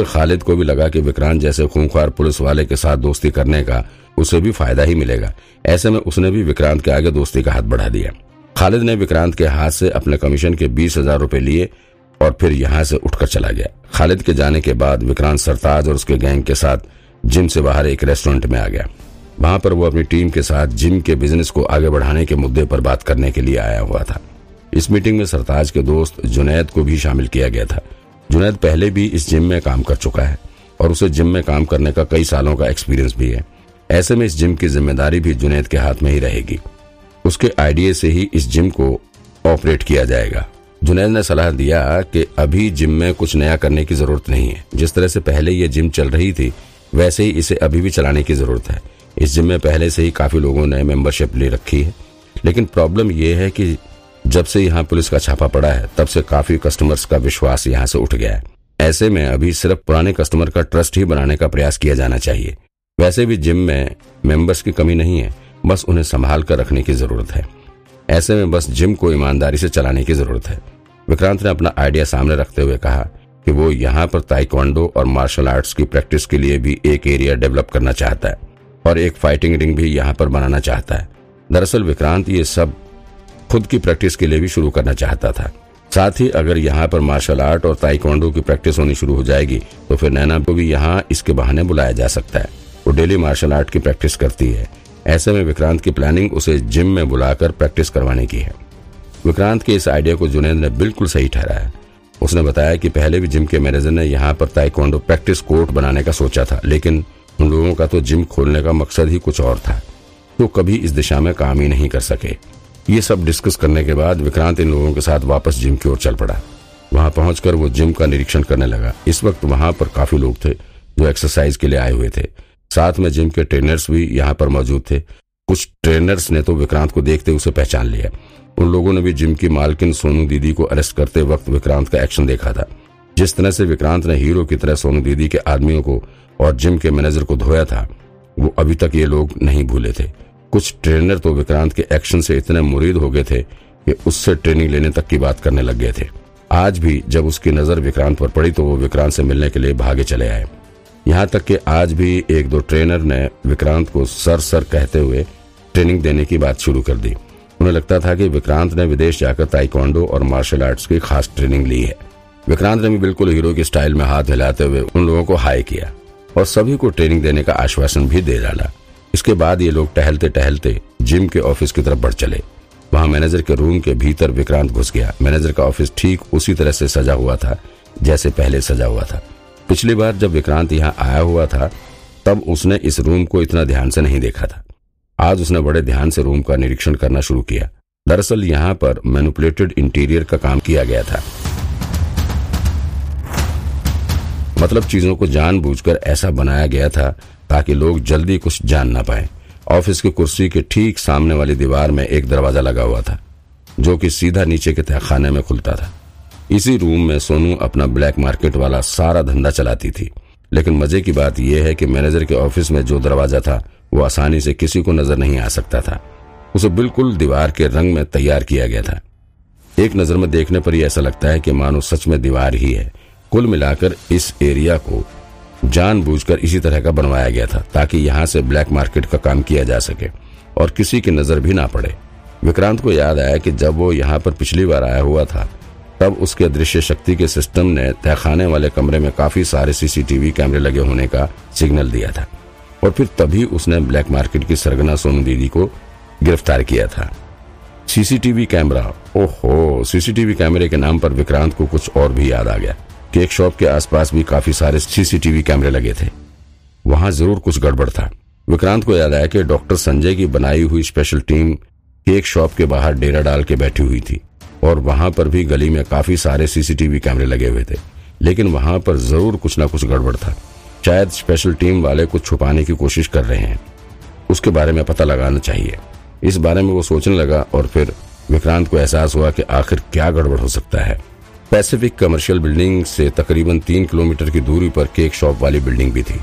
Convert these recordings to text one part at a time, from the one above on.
फिर खालिद को भी लगा कि विक्रांत जैसे खूंखार पुलिस वाले के साथ दोस्ती करने का उसे भी फ़ायदा ही मिलेगा। ऐसे में उसने भी विक्रांत के आगे दोस्ती का हाथ बढ़ा दिया। खालिद ने विक्रांत के हाथ से अपने कमीशन के बीस हज़ार रूपए लिए और फिर यहाँ से उठकर चला गया। खालिद के जाने के बाद विक्रांत सरताज और उसके गैंग के साथ जिम से बाहर एक रेस्टोरेंट में आ गया। वहाँ पर वो अपनी टीम के साथ जिम के बिज़नेस को आगे बढ़ाने के मुद्दे पर बात करने के लिए आया हुआ था। इस मीटिंग में सरताज के दोस्त जुनैद को भी शामिल किया गया था। जुनैद पहले भी इस जिम में काम कर चुका है और उसे जिम में काम करने का कई सालों का एक्सपीरियंस भी है। ऐसे में इस जिम की ज़िम्मेदारी भी जुनैद के हाथ में ही रहेगी। उसके आइडिया से ही इस जिम को ऑपरेट किया जाएगा। जुनैद ने सलाह दिया कि अभी जिम में कुछ नया करने की ज़रूरत नहीं है। जिस तरह से पहले ये जिम चल रही थी, वैसे ही इसे अभी भी चलाने की ज़रूरत है। इस जिम में पहले से ही काफ़ी लोगों ने मेंबरशिप ले रखी है। लेकिन प्रॉब्लम यह है कि जब से यहाँ पुलिस का छापा पड़ा है, तब से काफ़ी कस्टमर्स का विश्वास यहाँ से उठ गया है। ऐसे में अभी सिर्फ़ पुराने कस्टमर का ट्रस्ट ही बनाने का प्रयास किया जाना चाहिए। वैसे भी जिम में मेंबर्स की कमी नहीं है, बस उन्हें संभाल कर रखने की ज़रूरत है। ऐसे में बस जिम को ईमानदारी से चलाने की ज़रूरत है। विक्रांत ने अपना आइडिया सामने रखते हुए कहा कि वो यहाँ पर ताइक्वांडो और मार्शल आर्ट्स की प्रैक्टिस के लिए भी एक एरिया डेवलप करना चाहता है और एक फाइटिंग रिंग भी यहाँ पर बनाना चाहता है। दरअसल विक्रांत ये सब खुद की प्रैक्टिस के लिए भी शुरू करना चाहता था। साथ ही अगर यहाँ पर मार्शल आर्ट और ताइक्वांडो की प्रैक्टिस होनी शुरू हो जाएगी तो फिर नैना को भी यहाँ इसके बहाने बुलाया जा सकता है। वो डेली मार्शल आर्ट की प्रैक्टिस करती है। ऐसे में विक्रांत की प्लानिंग उसे जिम में बुलाकर प्रैक्टिस करवाने की है। विक्रांत के इस आइडिया को जुनेद ने बिल्कुल सही ठहराया। उसने बताया कि पहले भी जिम के मैनेजर ने यहाँ पर ताइक्वांडो प्रैक्टिस कोर्ट बनाने का सोचा था, लेकिन उन लोगों का तो जिम खोलने का मकसद ही कुछ और था। तो कभी इस दिशा में काम ही नहीं कर सके। ये सब डिस्कस करने के बाद विक्रांत इन लोगों के साथ वापस जिम की ओर चल पड़ा। वहाँ पहुंचकर वो जिम का निरीक्षण करने लगा। इस वक्त वहाँ पर काफ़ी लोग थे जो एक्सरसाइज के लिए आए हुए थे। साथ में जिम के ट्रेनर्स भी यहाँ पर मौजूद थे। कुछ ट्रेनर्स ने तो विक्रांत को देखते उसे पहचान लिया। उन लोगों ने भी जिम की मालकिन सोनू दीदी को अरेस्ट करते वक्त विक्रांत का एक्शन देखा था। जिस तरह से विक्रांत ने हीरो की तरह सोनू दीदी के आदमियों को और जिम के मैनेजर को धोया था, वो अभी तक ये लोग नहीं भूले थे। कुछ ट्रेनर तो विक्रांत के एक्शन से इतने मुरीद हो गए थे कि उससे ट्रेनिंग लेने तक की बात करने लग गए थे। आज भी जब उसकी नज़र विक्रांत पर पड़ी तो वो विक्रांत से मिलने के लिए भागे चले आए। यहाँ तक कि आज भी एक दो ट्रेनर ने विक्रांत को सर सर कहते हुए ट्रेनिंग देने की बात शुरू कर दी। उन्हें लगता था कि विक्रांत ने विदेश जाकर ताइक्वांडो और मार्शल आर्ट्स की खास ट्रेनिंग ली है। विक्रांत ने भी बिल्कुल हीरो की स्टाइल में हाथ हिलाते हुए उन लोगों को हाई किया और सभी को ट्रेनिंग देने का आश्वासन भी दे डाला। इसके बाद ये लोग टहलते टहलते जिम के ऑफ़िस की तरफ़ बढ़ चले। वहाँ मैनेजर के रूम के भीतर विक्रांत घुस गया। मैनेजर का ऑफ़िस ठीक उसी तरह से सजा हुआ था, जैसे पहले सजा हुआ था। पिछली बार जब विक्रांत यहाँ आया हुआ था, तब उसने इस रूम को इतना ध्यान से नहीं देखा था। आज उसने बड़े ध्यान से रूम का निरीक्षण करना शुरू किया। दरअसल यहाँ पर मैनुपुलेटेड इंटीरियर का काम किया गया था। मतलब चीज़ों को जानबूझकर ऐसा बनाया गया था ताकि लोग जल्दी कुछ जान ना पाए। ऑफ़िस की कुर्सी के ठीक सामने वाली दीवार में एक दरवाज़ा लगा हुआ था, जो कि सीधा नीचे के तहखाने में खुलता था। इसी रूम में सोनू अपना ब्लैक मार्केट वाला सारा धंधा चलाती थी। लेकिन मज़े की बात यह है कि मैनेजर के ऑफ़िस में जो दरवाज़ा था, वो आसानी से किसी को नज़र नहीं आ सकता था। उसे बिल्कुल दीवार के रंग में तैयार किया गया था। एक नज़र में देखने पर ही ऐसा लगता है कि मानो सच में दीवार ही है। कुल मिलाकर इस एरिया को जानबूझकर इसी तरह का बनवाया गया था, ताकि यहाँ से ब्लैक मार्केट का काम किया जा सके और किसी की नज़र भी ना पड़े। विक्रांत को याद आया कि जब वो यहाँ पर पिछली बार आया हुआ था, तब उसके दृश्य शक्ति के सिस्टम ने तहखाने वाले कमरे में काफ़ी सारे सीसीटीवी कैमरे लगे होने का सिग्नल दिया था। और फिर तभी उसने ब्लैक मार्केट की सरगना सोनू दीदी को गिरफ़्तार किया था। सीसीटीवी कैमरा, ओहो, सीसीटीवी कैमरे के नाम पर विक्रांत को कुछ और भी याद आ गया। केक शॉप के आसपास भी काफ़ी सारे सीसीटीवी कैमरे लगे थे। वहाँ ज़रूर कुछ गड़बड़ था। विक्रांत को याद आया कि डॉक्टर संजय की बनाई हुई स्पेशल टीम केक शॉप के बाहर डेरा डाल के बैठी हुई थी और वहाँ पर भी गली में काफ़ी सारे सीसीटीवी कैमरे लगे हुए थे। लेकिन वहाँ पर ज़रूर कुछ ना कुछ गड़बड़ था। शायद स्पेशल टीम वाले कुछ छुपाने की कोशिश कर रहे हैं। उसके बारे में पता लगाना चाहिए। इस बारे में वो सोचने लगा और फिर विक्रांत को एहसास हुआ कि आखिर क्या गड़बड़ हो सकता है। पैसिफिक कमर्शियल बिल्डिंग से तकरीबन तीन किलोमीटर की दूरी पर केक शॉप वाली बिल्डिंग भी थी।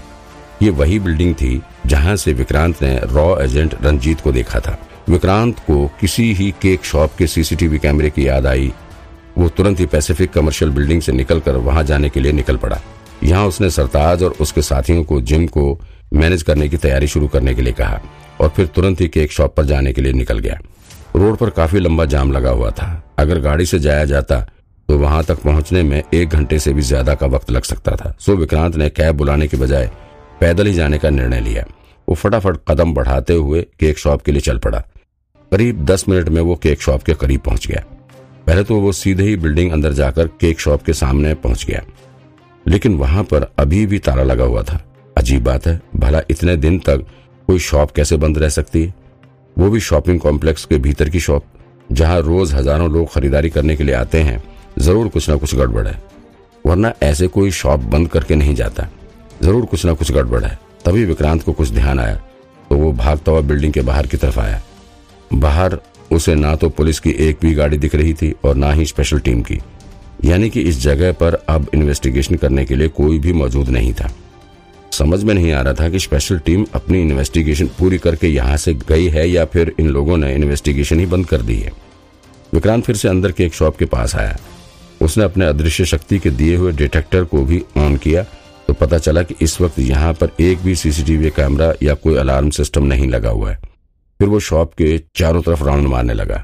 ये वही बिल्डिंग थी जहाँ से विक्रांत ने रॉ एजेंट रंजीत को देखा था। विक्रांत को किसी ही केक शॉप के सीसीटीवी कैमरे की याद आई। वो तुरंत ही पैसिफिक कमर्शियल बिल्डिंग से निकलकर वहाँ जाने के लिए निकल पड़ा। यहाँ उसने सरताज और उसके साथियों को जिम को मैनेज करने की तैयारी शुरू करने के लिए कहा और फिर तुरंत ही केक शॉप पर जाने के लिए निकल गया। रोड पर काफ़ी लंबा जाम लगा हुआ था। अगर गाड़ी से जाया जाता तो वहाँ तक पहुँचने में एक घंटे से भी ज़्यादा का वक्त लग सकता था। सो विक्रांत ने कैब बुलाने के बजाय पैदल ही जाने का निर्णय लिया। वो फटाफट कदम बढ़ाते हुए केक शॉप के लिए चल पड़ा। करीब दस मिनट में वो केक शॉप के करीब पहुँच गया। पहले तो वो सीधे ही बिल्डिंग अंदर जाकर केक शॉप के सामने पहुँच गया। लेकिन वहाँ पर अभी भी ताला लगा हुआ था। अजीब बात है, भला इतने दिन तक कोई शॉप कैसे बंद रह सकती है? वो भी शॉपिंग कॉम्प्लेक्स के भीतर की शॉप, जहाँ रोज हज़ारों लोग खरीदारी करने के लिए आते हैं। ज़रूर कुछ ना कुछ गड़बड़ है। वरना ऐसे कोई शॉप बंद करके नहीं जाता। ज़रूर कुछ ना कुछ गड़बड़ है। तभी विक्रांत को कुछ ध्यान आया तो वो भागता हुआ बिल्डिंग के बाहर की तरफ़ आया। बाहर उसे ना तो पुलिस की एक भी गाड़ी दिख रही थी और ना ही स्पेशल टीम की। यानी कि इस जगह पर अब इन्वेस्टिगेशन करने के लिए कोई भी मौजूद नहीं था। समझ में नहीं आ रहा था कि स्पेशल टीम अपनी इन्वेस्टिगेशन पूरी करके यहाँ से गई है या फिर इन लोगों ने इन्वेस्टिगेशन ही बंद कर दी है। विक्रांत फिर से अंदर के एक शॉप के पास आया। उसने अपने अदृश्य शक्ति के दिए हुए डिटेक्टर को भी ऑन किया तो पता चला कि इस वक्त यहाँ पर एक भी सीसीटीवी कैमरा या कोई अलार्म सिस्टम नहीं लगा हुआ है। फिर वो शॉप के चारों तरफ़ राउंड मारने लगा।